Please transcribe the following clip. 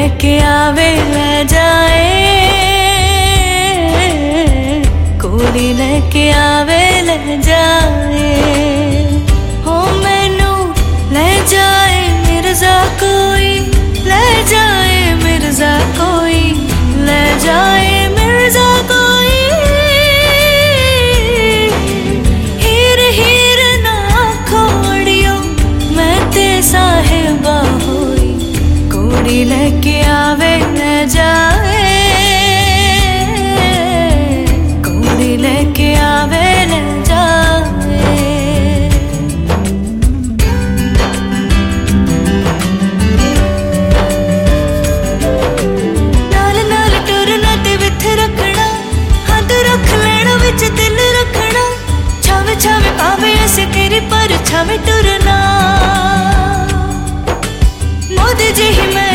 लेके आवे, ले जाए। कोड़ी लेके आवे, ले जाए। हो मैनू ले जाए, मिर्ज़ा कोई। ले जाए, मिर्ज़ा कोई। ले जाए, मिर्ज़ा कोई। हीर हीर ना खोड़ियो, मैं साहेबा ਕੋਈ ਲੈ ਕੇ ਆਵੇ ਨਾ ਜਾਏ ਕੋਈ ਲੈ ਕੇ ਆਵੇ ਨਾ ਜਾਏ ਨਾਲ ਨਾਲ ਟੁਰਨਾ ਤੇ ਵਿੱਚ ਰੱਖਣਾ, ਹੱਥ ਰੱਖ ਲੈਣਾ, ਵਿੱਚ ਦਿਲ ਰੱਖਣਾ। ਛਾਵੇਂ ਛਾਵੇਂ ਪਾਵੇ ਐਸੇ ਤੇਰੀ ਪਰ ਛਾਵੇਂ ਟੁਰਨਾ ਜਿਹੀ ਮੈਂ